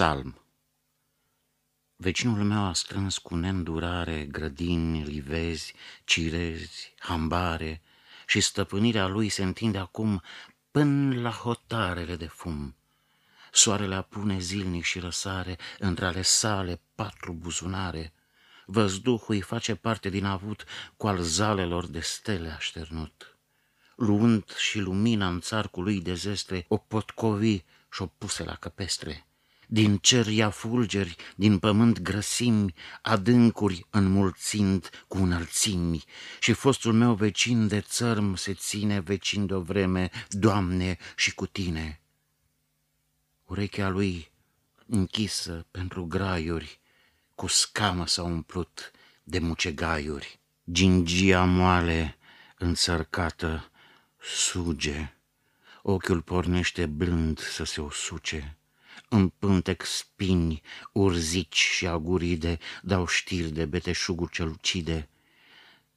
Psalm Vecinul meu a strâns cu neîndurare grădini, livezi, cirezi, hambare și stăpânirea lui se întinde acum până la hotarele de fum. Soarele apune zilnic și răsare între ale sale patru buzunare. Văzduhul îi face parte din avut cu al zalelor de stele așternut. Luând și lumina în țarcul de zestre, o potcovi și-o puse la căpestre din cer ia fulgeri, din pământ grăsimi, adâncuri înmulțind cu înălțimi. Și fostul meu vecin de țărm se ține vecin de o vreme, Doamne, și cu tine. Urechea lui închisă pentru graiuri, cu scamă s-a umplut de mucegaiuri. Gingia moale, înțărcată, suge, ochiul pornește blând să se usuce în pântec spini, urzici și aguride, dau știri de beteșugul ce lucide.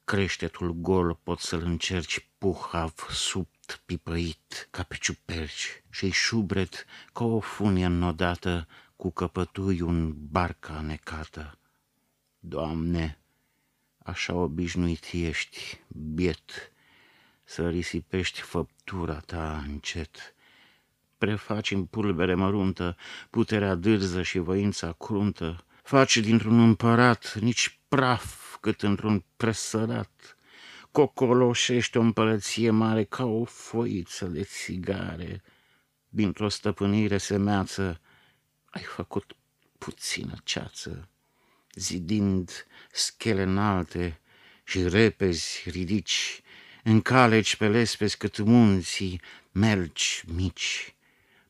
Creștetul gol pot să-l încerci puhav, subt, pipăit, ca pe ciuperci, și-i șubret ca o funie înnodată, cu căpătui un barca necată. Doamne, așa obișnuit ești, biet, să risipești făptura ta încet, prefaci în pulbere măruntă puterea dârză și voința cruntă, faci dintr-un împărat nici praf cât într-un presărat, cocoloșești o împărăție mare ca o foiță de țigare, dintr-o stăpânire semeață ai făcut puțină ceață, zidind schele înalte și repezi ridici, încaleci pe lespezi cât munții, melci mici,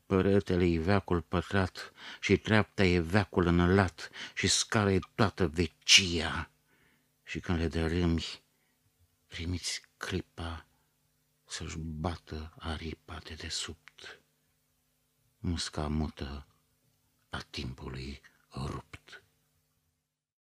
Păretele e veacul pătrat și treapta e veacul înălat și scara e toată vecia. Și când le dărâmi, primiți clipa să-și bată aripa de desubt. Musca mută a timpului rupt.